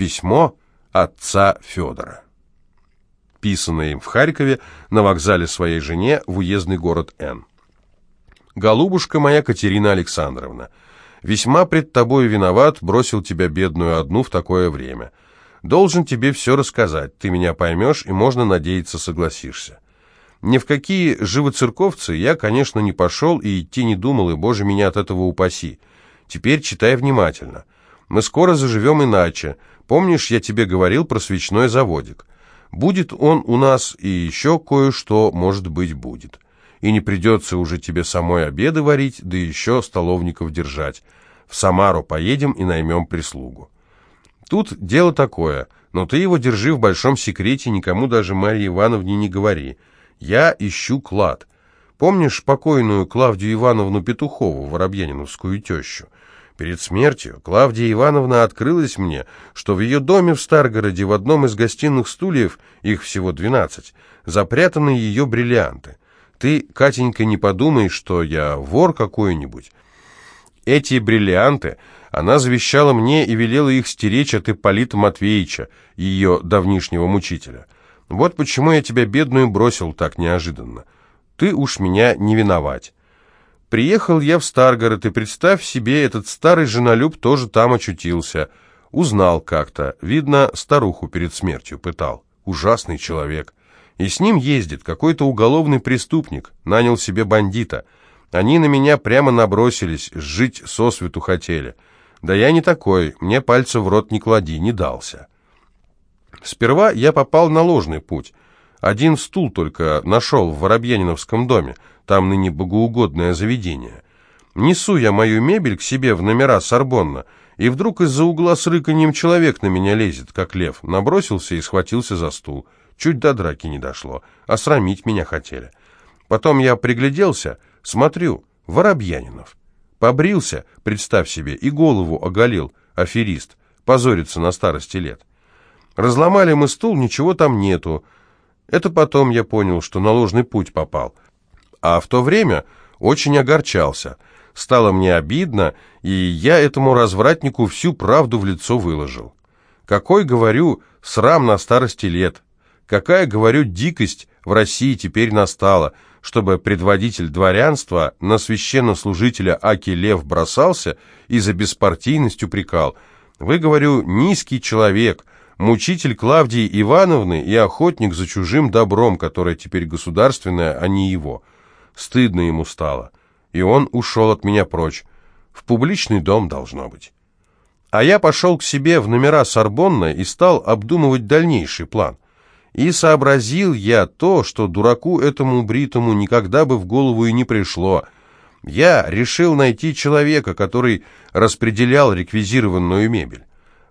Письмо отца Федора. Писанное им в Харькове на вокзале своей жене в уездный город Н. «Голубушка моя Катерина Александровна, весьма пред тобой виноват, бросил тебя бедную одну в такое время. Должен тебе все рассказать, ты меня поймешь и, можно надеяться, согласишься. Ни в какие живоцерковцы я, конечно, не пошел и идти не думал, и, Боже, меня от этого упаси. Теперь читай внимательно. Мы скоро заживем иначе. Помнишь, я тебе говорил про свечной заводик? Будет он у нас, и еще кое-что, может быть, будет. И не придется уже тебе самой обеды варить, да еще столовников держать. В Самару поедем и наймем прислугу. Тут дело такое, но ты его держи в большом секрете, никому даже Марье Ивановне не говори. Я ищу клад. Помнишь покойную Клавдию Ивановну Петухову, воробьяниновскую тещу? Перед смертью Клавдия Ивановна открылась мне, что в ее доме в Старгороде в одном из гостиных стульев, их всего двенадцать, запрятаны ее бриллианты. Ты, Катенька, не подумай, что я вор какой-нибудь. Эти бриллианты она завещала мне и велела их стеречь от Ипполита Матвеевича, ее давнишнего мучителя. Вот почему я тебя, бедную, бросил так неожиданно. Ты уж меня не виновать. Приехал я в Старгород, и представь себе, этот старый женолюб тоже там очутился. Узнал как-то, видно, старуху перед смертью пытал. Ужасный человек. И с ним ездит какой-то уголовный преступник, нанял себе бандита. Они на меня прямо набросились, жить сосвету хотели. Да я не такой, мне пальца в рот не клади, не дался. Сперва я попал на ложный путь. Один стул только нашел в Воробьяниновском доме, там ныне богоугодное заведение. Несу я мою мебель к себе в номера Сорбонна, и вдруг из-за угла с рыканьем человек на меня лезет, как лев, набросился и схватился за стул. Чуть до драки не дошло, а срамить меня хотели. Потом я пригляделся, смотрю, Воробьянинов. Побрился, представь себе, и голову оголил, аферист, позорится на старости лет. Разломали мы стул, ничего там нету. Это потом я понял, что на ложный путь попал. А в то время очень огорчался. Стало мне обидно, и я этому развратнику всю правду в лицо выложил. Какой, говорю, срам на старости лет. Какая, говорю, дикость в России теперь настала, чтобы предводитель дворянства на священнослужителя Аки Лев бросался и за беспартийность упрекал. Вы, говорю, низкий человек, мучитель Клавдии Ивановны и охотник за чужим добром, которое теперь государственное, а не его. Стыдно ему стало, и он ушел от меня прочь. В публичный дом должно быть. А я пошел к себе в номера Сорбонна и стал обдумывать дальнейший план. И сообразил я то, что дураку этому бритому никогда бы в голову и не пришло. Я решил найти человека, который распределял реквизированную мебель.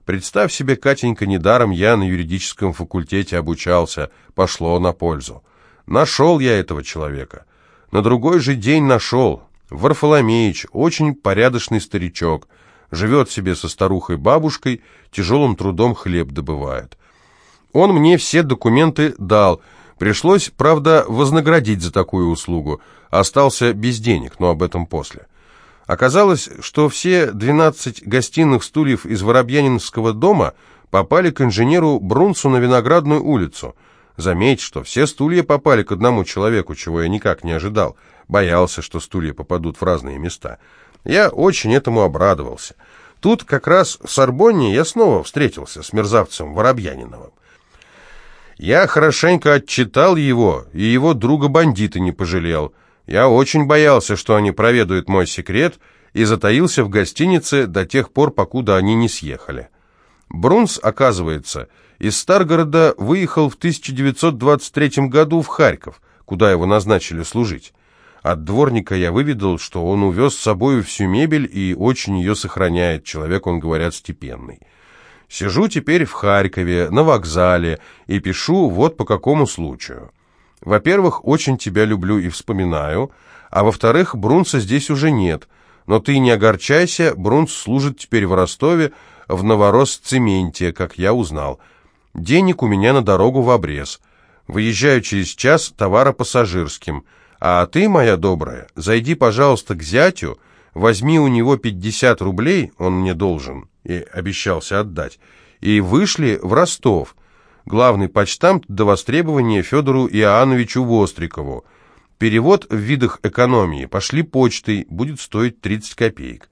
Представь себе, Катенька, недаром я на юридическом факультете обучался, пошло на пользу. Нашел я этого человека. На другой же день нашел. Варфоломеич, очень порядочный старичок, живет себе со старухой-бабушкой, тяжелым трудом хлеб добывает. Он мне все документы дал, пришлось, правда, вознаградить за такую услугу, остался без денег, но об этом после. Оказалось, что все 12 гостиных стульев из Воробьянинского дома попали к инженеру Брунсу на Виноградную улицу. Заметь, что все стулья попали к одному человеку, чего я никак не ожидал. Боялся, что стулья попадут в разные места. Я очень этому обрадовался. Тут как раз в Сорбонне я снова встретился с мерзавцем Воробьяниновым. Я хорошенько отчитал его, и его друга-бандита не пожалел. Я очень боялся, что они проведают мой секрет, и затаился в гостинице до тех пор, покуда они не съехали. Брунс, оказывается, из Старгорода выехал в 1923 году в Харьков, куда его назначили служить. От дворника я выведал, что он увез с собой всю мебель и очень ее сохраняет, человек, он, говорят, степенный. Сижу теперь в Харькове, на вокзале, и пишу вот по какому случаю. Во-первых, очень тебя люблю и вспоминаю, а во-вторых, Брунса здесь уже нет. Но ты не огорчайся, Брунс служит теперь в Ростове, в Новоросцементе, как я узнал. Денег у меня на дорогу в обрез. Выезжаю через час товаропассажирским. А ты, моя добрая, зайди, пожалуйста, к зятю, возьми у него 50 рублей, он мне должен, и обещался отдать, и вышли в Ростов. Главный почтамт до востребования Федору Иоанновичу Вострикову. Перевод в видах экономии. Пошли почтой, будет стоить 30 копеек.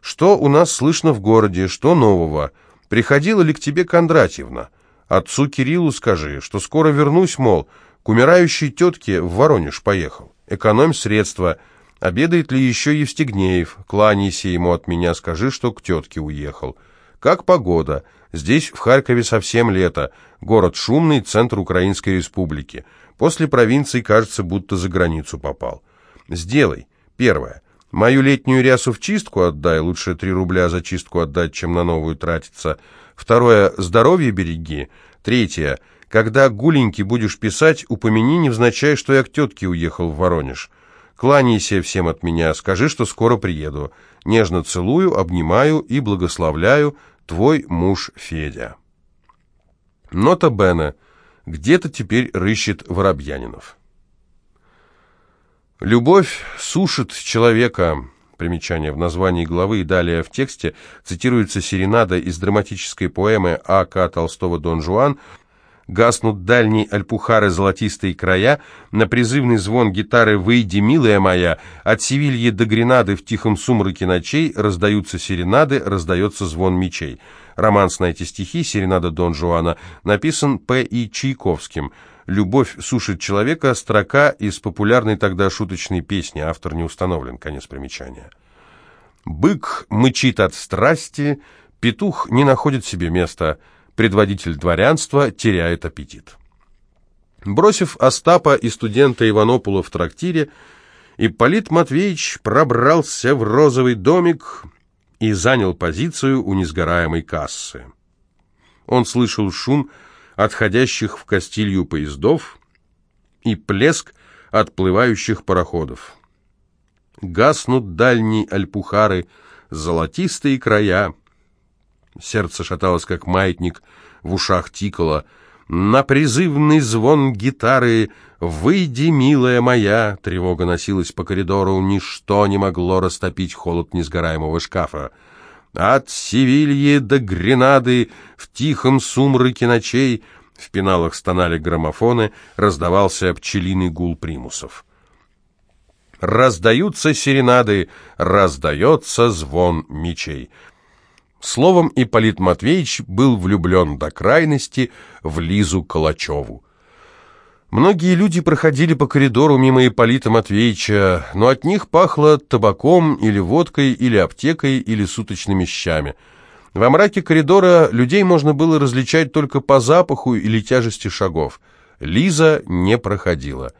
Что у нас слышно в городе, что нового? Приходила ли к тебе Кондратьевна? Отцу Кириллу скажи, что скоро вернусь, мол, к умирающей тетке в Воронеж поехал. Экономь средства. Обедает ли еще Евстигнеев? Кланяйся ему от меня, скажи, что к тетке уехал. Как погода? Здесь, в Харькове, совсем лето. Город шумный, центр Украинской республики. После провинции, кажется, будто за границу попал. Сделай. Первое. Мою летнюю рясу в чистку отдай. Лучше три рубля за чистку отдать, чем на новую тратиться. Второе. Здоровье береги. Третье. Когда гуленьки будешь писать, упомяни невзначай, что я к тетке уехал в Воронеж. Кланяйся всем от меня, скажи, что скоро приеду. Нежно целую, обнимаю и благословляю твой муж Федя. Нота Бена. Где-то теперь рыщет Воробьянинов. Любовь сушит человека. Примечание в названии главы и далее в тексте цитируется серенада из драматической поэмы А.К. Толстого «Дон Жуан», гаснут дальние альпухары золотистые края, на призывный звон гитары «Выйди, милая моя», от Севильи до Гренады в тихом сумраке ночей раздаются серенады, раздается звон мечей. Романс на эти стихи «Серенада Дон Жуана» написан П. И. Чайковским. «Любовь сушит человека» — строка из популярной тогда шуточной песни, автор не установлен, конец примечания. Бык мычит от страсти, петух не находит себе места, предводитель дворянства теряет аппетит. Бросив Остапа и студента Иванопула в трактире, Ипполит Матвеевич пробрался в розовый домик и занял позицию у несгораемой кассы. Он слышал шум, отходящих в Кастилью поездов и плеск отплывающих пароходов. Гаснут дальние альпухары, золотистые края. Сердце шаталось, как маятник, в ушах тикало. На призывный звон гитары «Выйди, милая моя!» Тревога носилась по коридору, ничто не могло растопить холод несгораемого шкафа. От Севильи до Гренады в тихом сумраке ночей в пеналах стонали граммофоны, раздавался пчелиный гул примусов. Раздаются серенады, раздается звон мечей. Словом, Ипполит Матвеевич был влюблен до крайности в Лизу Калачеву. Многие люди проходили по коридору мимо Ипполита Матвеевича, но от них пахло табаком или водкой, или аптекой, или суточными щами. Во мраке коридора людей можно было различать только по запаху или тяжести шагов. Лиза не проходила.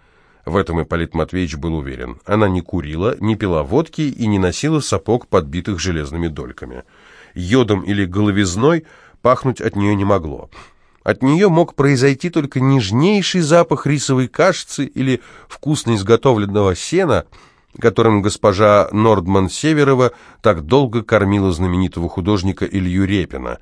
В этом Ипполит Матвеевич был уверен. Она не курила, не пила водки и не носила сапог, подбитых железными дольками. Йодом или головизной пахнуть от нее не могло. От нее мог произойти только нежнейший запах рисовой кашицы или вкусно изготовленного сена, которым госпожа Нордман-Северова так долго кормила знаменитого художника Илью Репина.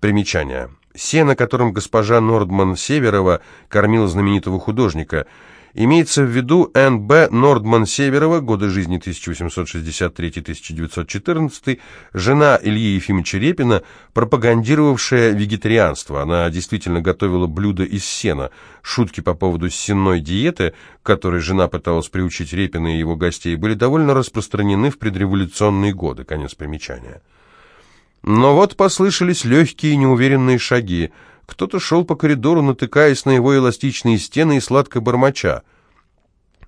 Примечание. Сено, которым госпожа Нордман-Северова кормила знаменитого художника – Имеется в виду Н.Б. Нордман-Северова, годы жизни 1863-1914, жена Ильи Ефимовича Репина, пропагандировавшая вегетарианство. Она действительно готовила блюда из сена. Шутки по поводу сенной диеты, которой жена пыталась приучить Репина и его гостей, были довольно распространены в предреволюционные годы. Конец примечания. Но вот послышались легкие неуверенные шаги. Кто-то шел по коридору, натыкаясь на его эластичные стены и сладко бормоча.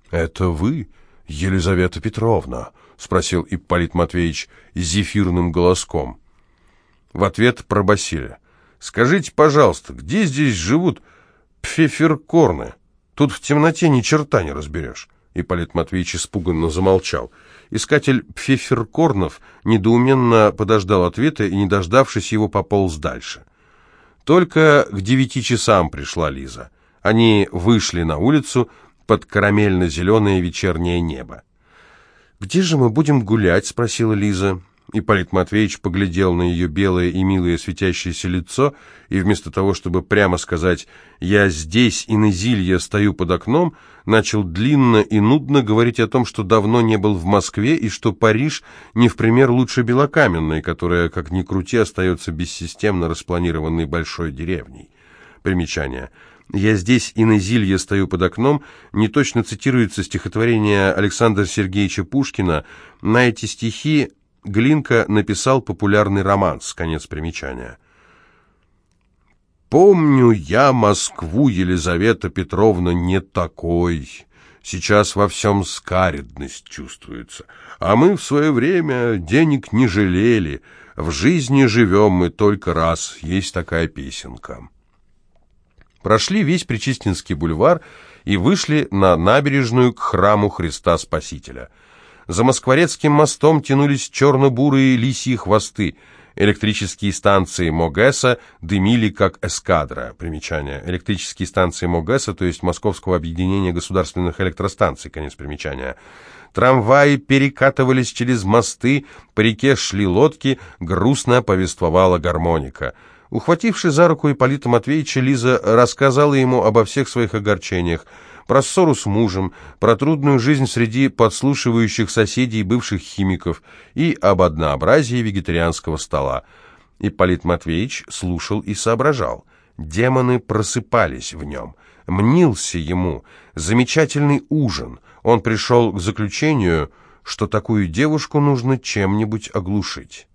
«Это вы, Елизавета Петровна?» — спросил Ипполит Матвеевич зефирным голоском. В ответ пробасили. «Скажите, пожалуйста, где здесь живут пфеферкорны? Тут в темноте ни черта не разберешь». Ипполит Матвеевич испуганно замолчал. Искатель пфеферкорнов недоуменно подождал ответа и, не дождавшись его, пополз дальше. Только к девяти часам пришла Лиза. Они вышли на улицу под карамельно-зеленое вечернее небо. «Где же мы будем гулять?» — спросила Лиза. Ипполит Матвеевич поглядел на ее белое и милое светящееся лицо, и вместо того, чтобы прямо сказать «я здесь, и на зилье стою под окном», начал длинно и нудно говорить о том, что давно не был в Москве, и что Париж не в пример лучше Белокаменной, которая, как ни крути, остается бессистемно распланированной большой деревней. Примечание. «Я здесь, и на зилье стою под окном» не точно цитируется стихотворение Александра Сергеевича Пушкина. На эти стихи Глинка написал популярный романс, конец примечания. «Помню я Москву, Елизавета Петровна, не такой. Сейчас во всем скаредность чувствуется. А мы в свое время денег не жалели. В жизни живем мы только раз. Есть такая песенка». Прошли весь Причистинский бульвар и вышли на набережную к храму Христа Спасителя – за Москворецким мостом тянулись черно-бурые лисьи хвосты. Электрические станции Могеса дымили, как эскадра. Примечание. Электрические станции Могеса, то есть Московского объединения государственных электростанций. Конец примечания. Трамваи перекатывались через мосты, по реке шли лодки, грустно повествовала гармоника. Ухвативши за руку Ипполита Матвеевича, Лиза рассказала ему обо всех своих огорчениях про ссору с мужем, про трудную жизнь среди подслушивающих соседей и бывших химиков и об однообразии вегетарианского стола. Ипполит Матвеевич слушал и соображал. Демоны просыпались в нем. Мнился ему. Замечательный ужин. Он пришел к заключению, что такую девушку нужно чем-нибудь оглушить.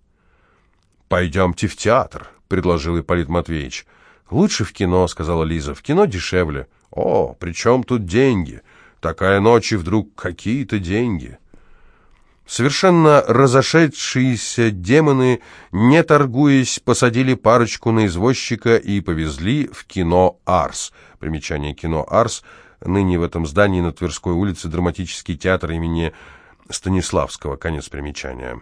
«Пойдемте в театр», — предложил Ипполит Матвеевич. «Лучше в кино», — сказала Лиза. «В кино дешевле». «О, при чем тут деньги? Такая ночь и вдруг какие-то деньги!» Совершенно разошедшиеся демоны, не торгуясь, посадили парочку на извозчика и повезли в кино «Арс». Примечание «Кино Арс» ныне в этом здании на Тверской улице драматический театр имени Станиславского. Конец примечания.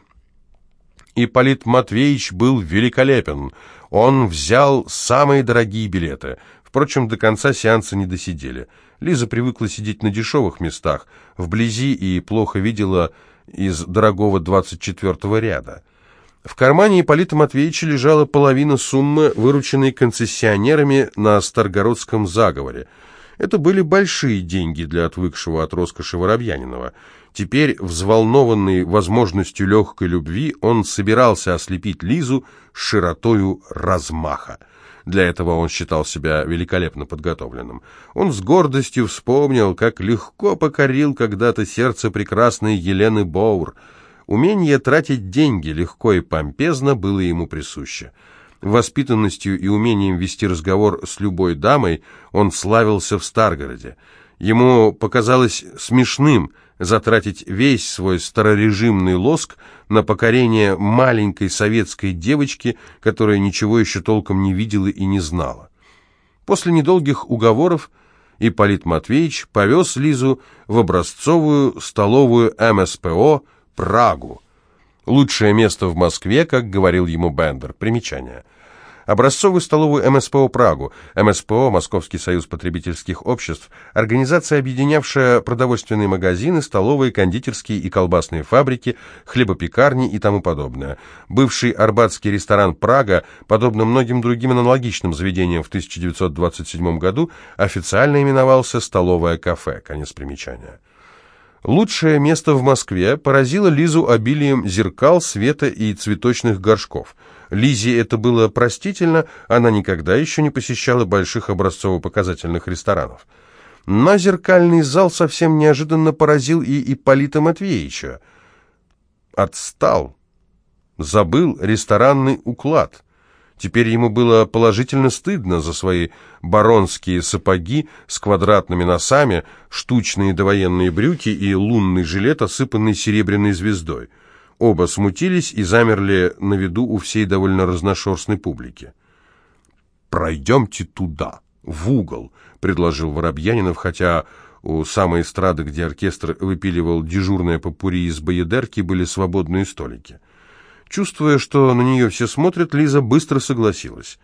Ипполит Матвеевич был великолепен. Он взял самые дорогие билеты. Впрочем, до конца сеанса не досидели. Лиза привыкла сидеть на дешевых местах, вблизи и плохо видела из дорогого 24-го ряда. В кармане Ипполита Матвеевича лежала половина суммы, вырученной концессионерами на Старгородском заговоре. Это были большие деньги для отвыкшего от роскоши Воробьянинова. Теперь, взволнованный возможностью легкой любви, он собирался ослепить Лизу широтою размаха. Для этого он считал себя великолепно подготовленным. Он с гордостью вспомнил, как легко покорил когда-то сердце прекрасной Елены Боур. Умение тратить деньги легко и помпезно было ему присуще. Воспитанностью и умением вести разговор с любой дамой он славился в Старгороде. Ему показалось смешным – затратить весь свой старорежимный лоск на покорение маленькой советской девочки, которая ничего еще толком не видела и не знала. После недолгих уговоров Ипполит Матвеевич повез Лизу в образцовую столовую МСПО «Прагу». Лучшее место в Москве, как говорил ему Бендер. Примечание – образцовую столовую МСПО «Прагу». МСПО, Московский союз потребительских обществ, организация, объединявшая продовольственные магазины, столовые, кондитерские и колбасные фабрики, хлебопекарни и тому подобное. Бывший арбатский ресторан «Прага», подобно многим другим аналогичным заведениям в 1927 году, официально именовался «Столовое кафе». Конец примечания. Лучшее место в Москве поразило Лизу обилием зеркал, света и цветочных горшков – Лизе это было простительно, она никогда еще не посещала больших образцово-показательных ресторанов. Но зеркальный зал совсем неожиданно поразил и Ипполита Матвеевича. Отстал. Забыл ресторанный уклад. Теперь ему было положительно стыдно за свои баронские сапоги с квадратными носами, штучные довоенные брюки и лунный жилет, осыпанный серебряной звездой. Оба смутились и замерли на виду у всей довольно разношерстной публики. «Пройдемте туда, в угол», — предложил Воробьянинов, хотя у самой эстрады, где оркестр выпиливал дежурное попури из боедерки, были свободные столики. Чувствуя, что на нее все смотрят, Лиза быстро согласилась.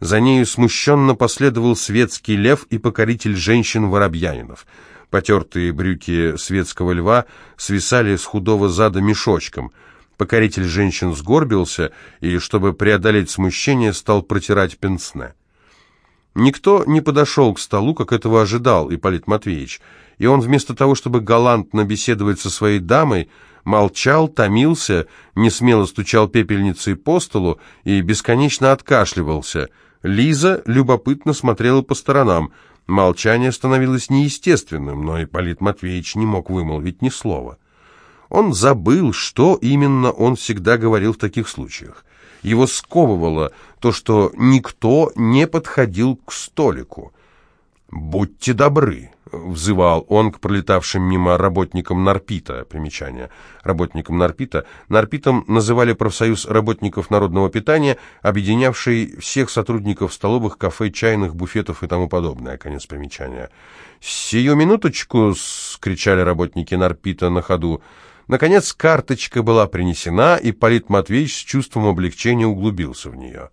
За нею смущенно последовал светский лев и покоритель женщин Воробьянинов — Потертые брюки светского льва свисали с худого зада мешочком. Покоритель женщин сгорбился и, чтобы преодолеть смущение, стал протирать пенсне. Никто не подошел к столу, как этого ожидал Ипполит Матвеевич, и он вместо того, чтобы галантно беседовать со своей дамой, молчал, томился, несмело стучал пепельницей по столу и бесконечно откашливался. Лиза любопытно смотрела по сторонам. Молчание становилось неестественным, но Ипполит Матвеевич не мог вымолвить ни слова. Он забыл, что именно он всегда говорил в таких случаях. Его сковывало то, что никто не подходил к столику. «Будьте добры», — взывал он к пролетавшим мимо работникам Нарпита. Примечание. Работникам Нарпита. Нарпитом называли профсоюз работников народного питания, объединявший всех сотрудников столовых, кафе, чайных, буфетов и тому подобное. Конец примечания. «Сию минуточку!» — кричали работники Нарпита на ходу. Наконец карточка была принесена, и Полит Матвеевич с чувством облегчения углубился в нее.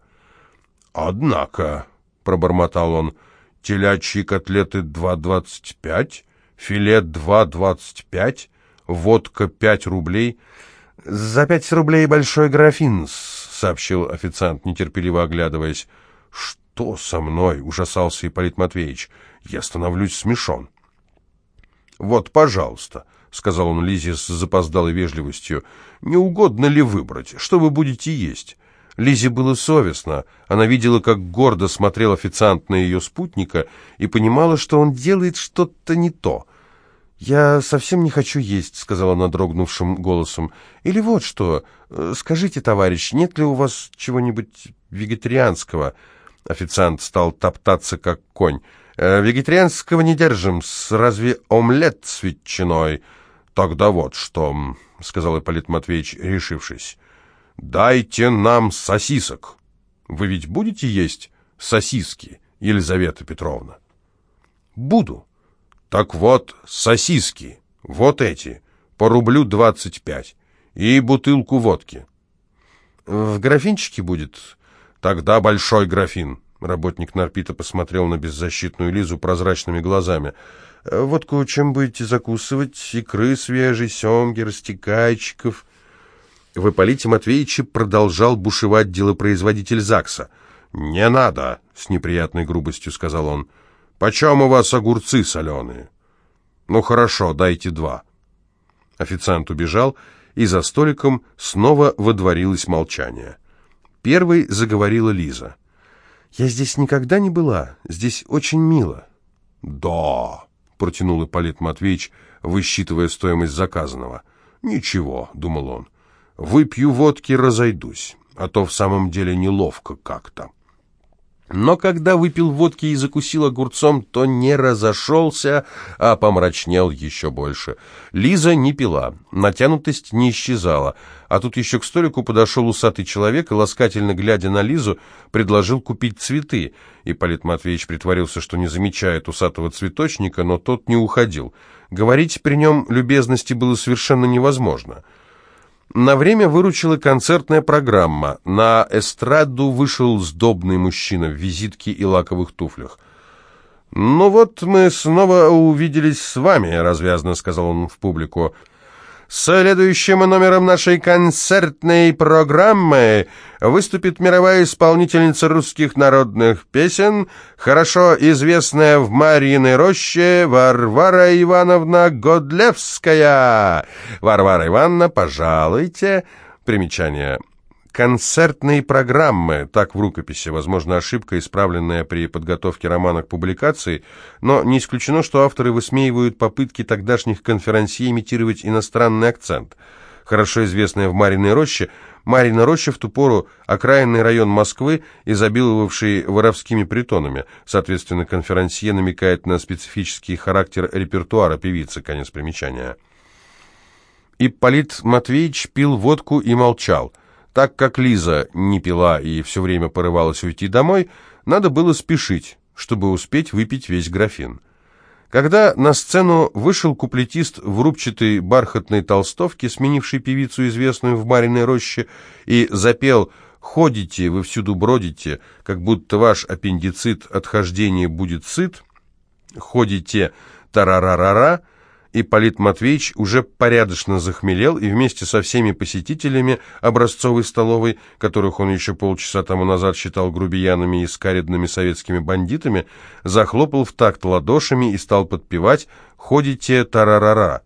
«Однако», — пробормотал он, — «телячьи котлеты 2,25, филе 2,25, водка 5 рублей». «За пять рублей большой графин», — сообщил официант, нетерпеливо оглядываясь. «Что со мной?» — ужасался Ипполит Матвеевич. «Я становлюсь смешон». «Вот, пожалуйста», — сказал он Лизе с запоздалой вежливостью. «Не угодно ли выбрать? Что вы будете есть?» Лизе было совестно. Она видела, как гордо смотрел официант на ее спутника и понимала, что он делает что-то не то. «Я совсем не хочу есть», — сказала она дрогнувшим голосом. «Или вот что. Скажите, товарищ, нет ли у вас чего-нибудь вегетарианского?» Официант стал топтаться, как конь. «Э, «Вегетарианского не держим. Разве омлет с ветчиной?» «Тогда вот что», — сказал Ипполит Матвеевич, решившись. «Дайте нам сосисок. Вы ведь будете есть сосиски, Елизавета Петровна?» «Буду». «Так вот, сосиски, вот эти, по рублю двадцать пять, и бутылку водки». «В графинчике будет?» «Тогда большой графин». Работник Нарпита посмотрел на беззащитную Лизу прозрачными глазами. Водку чем будете закусывать? Икры свежей, семги, растекайчиков?» В Ипполите Матвеевиче продолжал бушевать делопроизводитель ЗАГСа. «Не надо!» — с неприятной грубостью сказал он. «Почем у вас огурцы соленые?» «Ну хорошо, дайте два». Официант убежал, и за столиком снова водворилось молчание. Первой заговорила Лиза. «Я здесь никогда не была. Здесь очень мило». «Да!» протянул Ипполит Матвеевич, высчитывая стоимость заказанного. «Ничего», — думал он, — «выпью водки, разойдусь, а то в самом деле неловко как-то». Но когда выпил водки и закусил огурцом, то не разошелся, а помрачнел еще больше. Лиза не пила, натянутость не исчезала, а тут еще к столику подошел усатый человек и, ласкательно глядя на Лизу, предложил купить цветы. И Полит Матвеевич притворился, что не замечает усатого цветочника, но тот не уходил. Говорить при нем любезности было совершенно невозможно. На время выручила концертная программа. На эстраду вышел сдобный мужчина в визитке и лаковых туфлях. «Ну вот мы снова увиделись с вами», — развязно сказал он в публику. Следующим номером нашей концертной программы выступит мировая исполнительница русских народных песен, хорошо известная в Марьиной роще Варвара Ивановна Годлевская. Варвара Ивановна, пожалуйте. Примечание. Концертные программы, так в рукописи, возможно, ошибка, исправленная при подготовке романа к публикации, но не исключено, что авторы высмеивают попытки тогдашних конферансье имитировать иностранный акцент. Хорошо известная в Мариной роще, Марина роща в ту пору окраинный район Москвы, изобиловавший воровскими притонами. Соответственно, конферансье намекает на специфический характер репертуара певицы, конец примечания. Ипполит Матвеевич пил водку и молчал – так как Лиза не пила и все время порывалась уйти домой, надо было спешить, чтобы успеть выпить весь графин. Когда на сцену вышел куплетист в рубчатой бархатной толстовке, сменивший певицу, известную в Мариной роще, и запел «Ходите, вы всюду бродите, как будто ваш аппендицит от хождения будет сыт», «Ходите, тарарарара», Ипполит Матвеевич уже порядочно захмелел и вместе со всеми посетителями образцовой столовой, которых он еще полчаса тому назад считал грубиянами и скаредными советскими бандитами, захлопал в такт ладошами и стал подпевать «Ходите тарарара».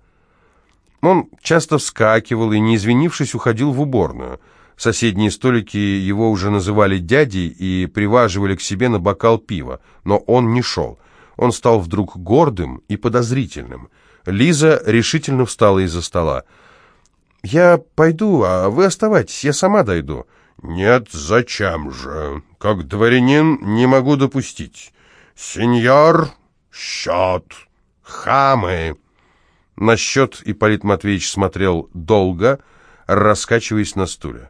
Он часто вскакивал и, не извинившись, уходил в уборную. Соседние столики его уже называли дядей и приваживали к себе на бокал пива, но он не шел. Он стал вдруг гордым и подозрительным – Лиза решительно встала из-за стола. «Я пойду, а вы оставайтесь, я сама дойду». «Нет, зачем же? Как дворянин не могу допустить. Сеньор, счет, хамы». На счет Ипполит Матвеевич смотрел долго, раскачиваясь на стуле.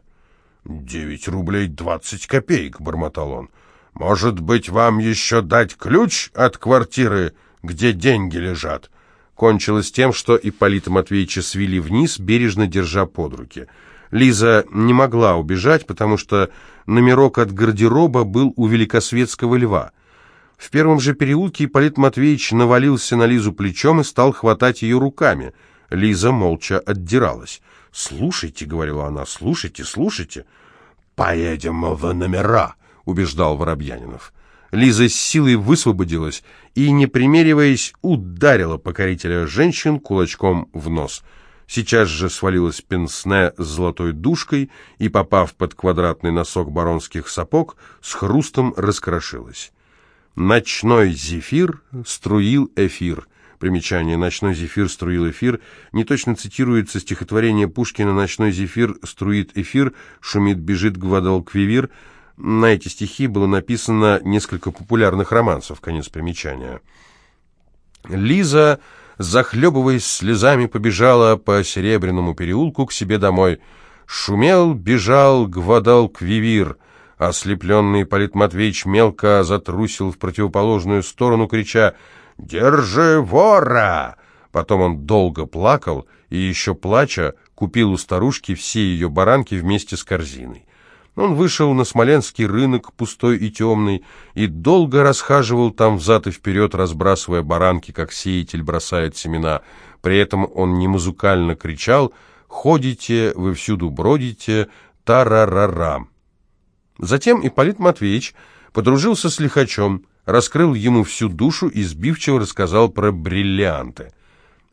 «Девять рублей двадцать копеек», — бормотал он. «Может быть, вам еще дать ключ от квартиры, где деньги лежат?» Кончилось тем, что Ипполита Матвеевича свели вниз, бережно держа под руки. Лиза не могла убежать, потому что номерок от гардероба был у великосветского льва. В первом же переулке Ипполит Матвеевич навалился на Лизу плечом и стал хватать ее руками. Лиза молча отдиралась. «Слушайте», — говорила она, — «слушайте, слушайте». «Поедем в номера», — убеждал Воробьянинов. Лиза с силой высвободилась и, не примериваясь, ударила покорителя женщин кулачком в нос. Сейчас же свалилась пенсне с золотой душкой и, попав под квадратный носок баронских сапог, с хрустом раскрошилась. «Ночной зефир струил эфир». Примечание «Ночной зефир струил эфир» не точно цитируется стихотворение Пушкина «Ночной зефир струит эфир, шумит, бежит Гвадалквивир», на эти стихи было написано несколько популярных романсов, конец примечания. Лиза, захлебываясь слезами, побежала по Серебряному переулку к себе домой. Шумел, бежал, гвадал квивир. Ослепленный Полит Матвеевич мелко затрусил в противоположную сторону, крича «Держи вора!». Потом он долго плакал и, еще плача, купил у старушки все ее баранки вместе с корзиной. Он вышел на Смоленский рынок, пустой и темный, и долго расхаживал там взад и вперед, разбрасывая баранки, как сеятель бросает семена. При этом он не музыкально кричал «Ходите, вы всюду бродите, тарарара». Затем Ипполит Матвеевич подружился с лихачом, раскрыл ему всю душу и сбивчиво рассказал про бриллианты.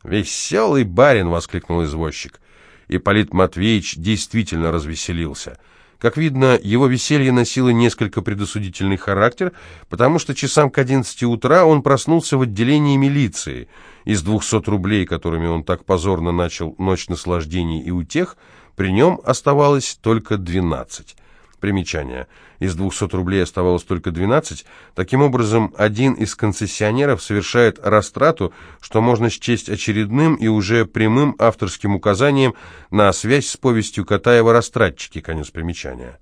«Веселый барин!» — воскликнул извозчик. Ипполит Матвеевич действительно развеселился — как видно, его веселье носило несколько предосудительный характер, потому что часам к 11 утра он проснулся в отделении милиции. Из 200 рублей, которыми он так позорно начал ночь наслаждений и утех, при нем оставалось только 12. Примечание. Из 200 рублей оставалось только 12. Таким образом, один из концессионеров совершает растрату, что можно счесть очередным и уже прямым авторским указанием на связь с повестью Катаева «Растратчики». Конец примечания.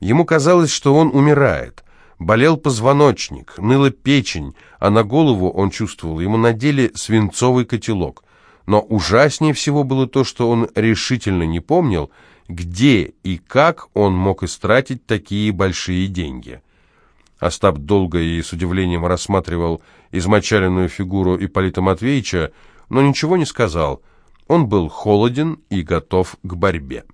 Ему казалось, что он умирает. Болел позвоночник, ныла печень, а на голову, он чувствовал, ему надели свинцовый котелок. Но ужаснее всего было то, что он решительно не помнил – где и как он мог истратить такие большие деньги. Остап долго и с удивлением рассматривал измочаленную фигуру Ипполита Матвеевича, но ничего не сказал. Он был холоден и готов к борьбе.